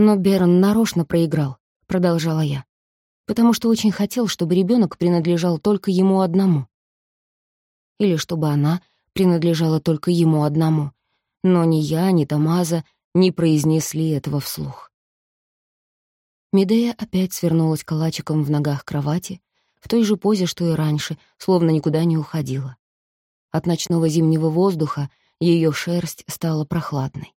Но Берн нарочно проиграл, продолжала я, потому что очень хотел, чтобы ребенок принадлежал только ему одному. Или чтобы она принадлежала только ему одному. Но ни я, ни Тамаза не произнесли этого вслух. Медея опять свернулась калачиком в ногах кровати, в той же позе, что и раньше, словно никуда не уходила. От ночного зимнего воздуха ее шерсть стала прохладной.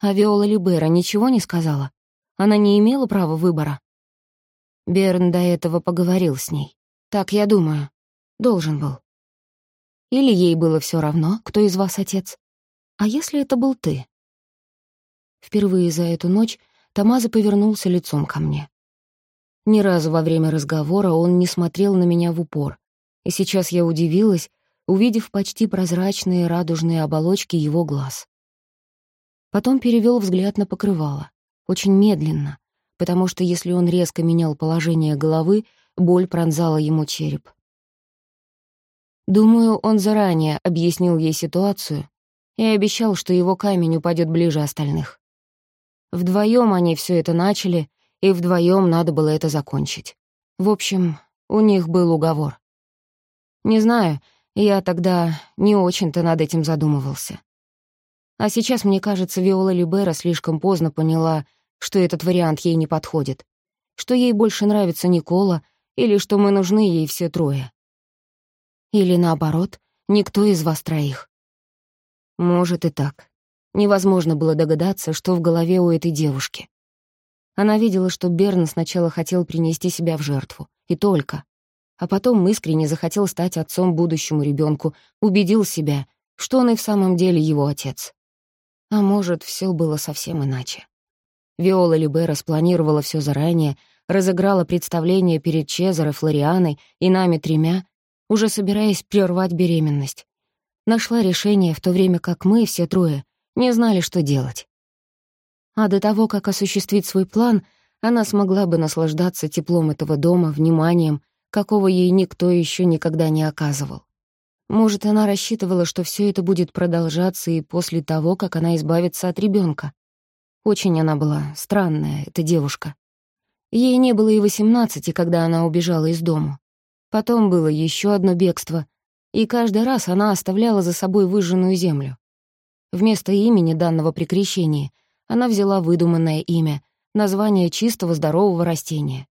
А Виола Либера ничего не сказала? Она не имела права выбора? Берн до этого поговорил с ней. Так я думаю. Должен был. Или ей было все равно, кто из вас отец? А если это был ты? Впервые за эту ночь Тамаза повернулся лицом ко мне. Ни разу во время разговора он не смотрел на меня в упор, и сейчас я удивилась, увидев почти прозрачные радужные оболочки его глаз. Потом перевел взгляд на покрывало, очень медленно, потому что если он резко менял положение головы, боль пронзала ему череп. Думаю, он заранее объяснил ей ситуацию и обещал, что его камень упадет ближе остальных. Вдвоем они все это начали, и вдвоем надо было это закончить. В общем, у них был уговор. Не знаю, я тогда не очень-то над этим задумывался. А сейчас, мне кажется, Виола Любера слишком поздно поняла, что этот вариант ей не подходит, что ей больше нравится Никола или что мы нужны ей все трое. Или наоборот, никто из вас троих. Может и так. Невозможно было догадаться, что в голове у этой девушки. Она видела, что Берн сначала хотел принести себя в жертву. И только а потом искренне захотел стать отцом будущему ребенку, убедил себя, что он и в самом деле его отец. А может, все было совсем иначе. Виола Либера спланировала все заранее, разыграла представление перед Чезаро, Флорианой и нами тремя, уже собираясь прервать беременность. Нашла решение, в то время как мы, все трое, не знали, что делать. А до того, как осуществить свой план, она смогла бы наслаждаться теплом этого дома, вниманием, какого ей никто еще никогда не оказывал. Может, она рассчитывала, что все это будет продолжаться и после того, как она избавится от ребенка. Очень она была странная, эта девушка. Ей не было и восемнадцати, когда она убежала из дома. Потом было еще одно бегство, и каждый раз она оставляла за собой выжженную землю. Вместо имени данного при крещении она взяла выдуманное имя, название чистого здорового растения.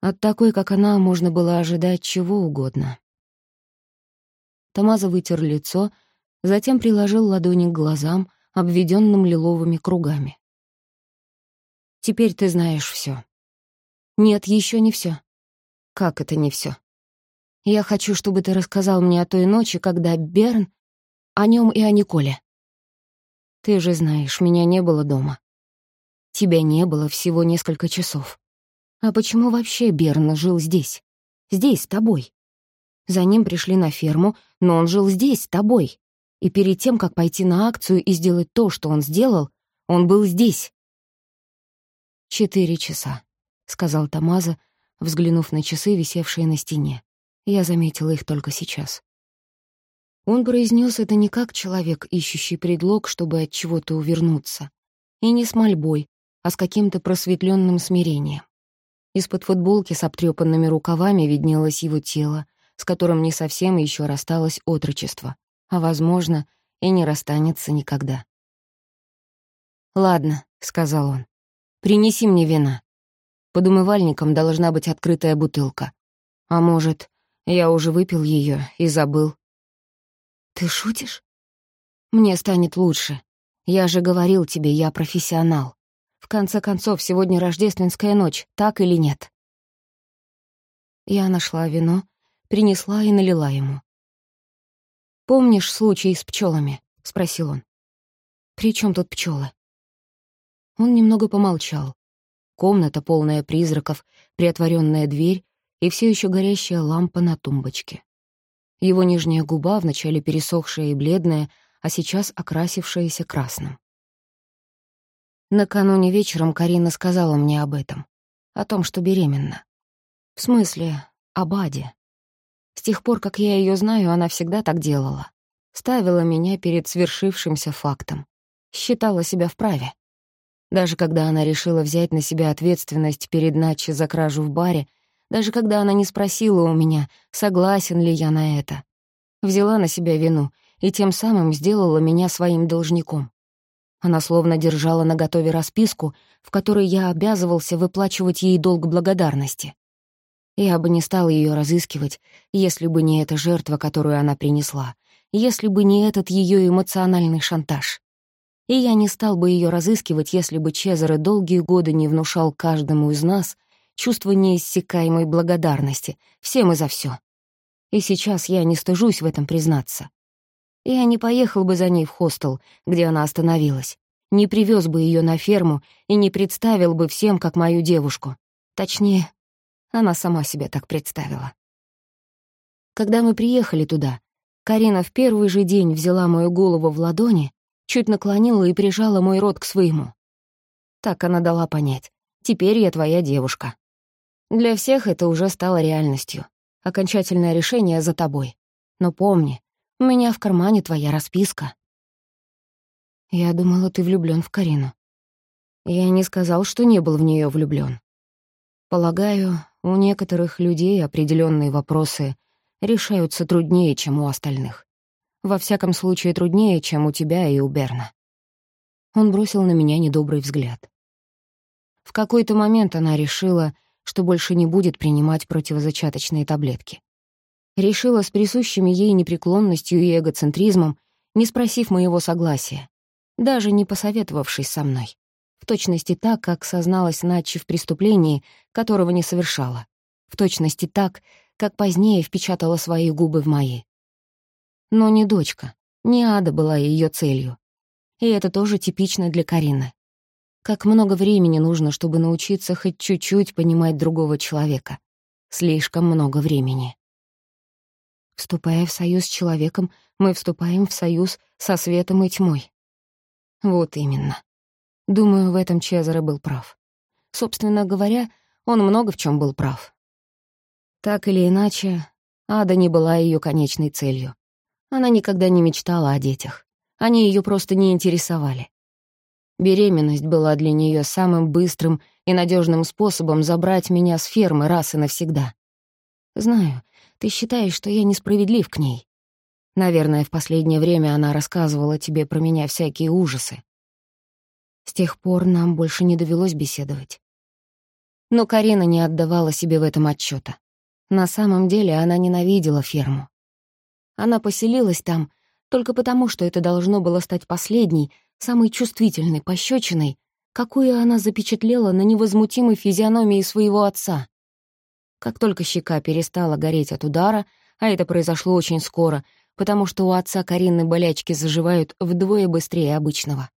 От такой, как она, можно было ожидать чего угодно. Тамаза вытер лицо, затем приложил ладони к глазам, обведенным лиловыми кругами. «Теперь ты знаешь все. «Нет, еще не все. «Как это не все? Я хочу, чтобы ты рассказал мне о той ночи, когда Берн... О нем и о Николе. Ты же знаешь, меня не было дома. Тебя не было всего несколько часов. А почему вообще Берн жил здесь? Здесь, с тобой? За ним пришли на ферму, но он жил здесь, с тобой. И перед тем, как пойти на акцию и сделать то, что он сделал, он был здесь. «Четыре часа», — сказал Тамаза, взглянув на часы, висевшие на стене. Я заметила их только сейчас. Он произнес это не как человек, ищущий предлог, чтобы от чего-то увернуться, и не с мольбой, а с каким-то просветленным смирением. Из-под футболки с обтрёпанными рукавами виднелось его тело, с которым не совсем еще рассталось отрочество, а, возможно, и не расстанется никогда. «Ладно», — сказал он, — «принеси мне вина. Под умывальником должна быть открытая бутылка. А может, я уже выпил ее и забыл». «Ты шутишь? Мне станет лучше. Я же говорил тебе, я профессионал. В конце концов, сегодня рождественская ночь, так или нет? Я нашла вино, принесла и налила ему. «Помнишь случай с пчелами? спросил он. «При чем тут пчелы? Он немного помолчал. Комната, полная призраков, приотворенная дверь и все еще горящая лампа на тумбочке. Его нижняя губа, вначале пересохшая и бледная, а сейчас окрасившаяся красным. Накануне вечером Карина сказала мне об этом, о том, что беременна. В смысле, об Аде. С тех пор, как я ее знаю, она всегда так делала. Ставила меня перед свершившимся фактом. Считала себя вправе. Даже когда она решила взять на себя ответственность перед Начи за кражу в баре, даже когда она не спросила у меня, согласен ли я на это. Взяла на себя вину и тем самым сделала меня своим должником. Она словно держала наготове расписку, в которой я обязывался выплачивать ей долг благодарности. Я бы не стал ее разыскивать, если бы не эта жертва, которую она принесла, если бы не этот ее эмоциональный шантаж и я не стал бы ее разыскивать, если бы Чезаре долгие годы не внушал каждому из нас чувство неиссякаемой благодарности, всем и за все. И сейчас я не стыжусь в этом признаться. Я не поехал бы за ней в хостел, где она остановилась, не привез бы ее на ферму и не представил бы всем как мою девушку. Точнее, она сама себя так представила. Когда мы приехали туда, Карина в первый же день взяла мою голову в ладони чуть наклонила и прижала мой рот к своему. Так она дала понять. «Теперь я твоя девушка». Для всех это уже стало реальностью. Окончательное решение за тобой. Но помни, у меня в кармане твоя расписка. Я думала, ты влюблён в Карину. Я не сказал, что не был в неё влюблён. Полагаю, у некоторых людей определённые вопросы решаются труднее, чем у остальных. Во всяком случае, труднее, чем у тебя и у Берна. Он бросил на меня недобрый взгляд. В какой-то момент она решила, что больше не будет принимать противозачаточные таблетки. Решила с присущими ей непреклонностью и эгоцентризмом, не спросив моего согласия, даже не посоветовавшись со мной. В точности так, как созналась Натчи в преступлении, которого не совершала. В точности так, как позднее впечатала свои губы в мои. Но не дочка, не ада была ее целью. И это тоже типично для Карины. Как много времени нужно, чтобы научиться хоть чуть-чуть понимать другого человека. Слишком много времени. Вступая в союз с человеком, мы вступаем в союз со светом и тьмой. Вот именно. Думаю, в этом Чезаре был прав. Собственно говоря, он много в чем был прав. Так или иначе, ада не была ее конечной целью. Она никогда не мечтала о детях. Они ее просто не интересовали. Беременность была для нее самым быстрым и надежным способом забрать меня с фермы раз и навсегда. Знаю, ты считаешь, что я несправедлив к ней. Наверное, в последнее время она рассказывала тебе про меня всякие ужасы. С тех пор нам больше не довелось беседовать. Но Карина не отдавала себе в этом отчета. На самом деле она ненавидела ферму. Она поселилась там только потому, что это должно было стать последней, самой чувствительной пощечиной, какую она запечатлела на невозмутимой физиономии своего отца. Как только щека перестала гореть от удара, а это произошло очень скоро, потому что у отца Карины болячки заживают вдвое быстрее обычного.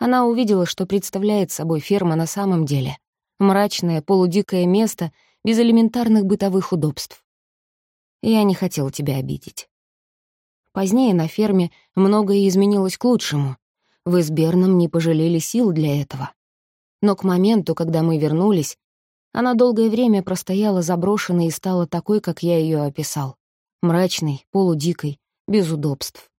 Она увидела, что представляет собой ферма на самом деле. Мрачное, полудикое место без элементарных бытовых удобств. Я не хотел тебя обидеть. Позднее на ферме многое изменилось к лучшему. Вы с Берном не пожалели сил для этого. Но к моменту, когда мы вернулись, она долгое время простояла заброшенной и стала такой, как я ее описал. Мрачной, полудикой, без удобств.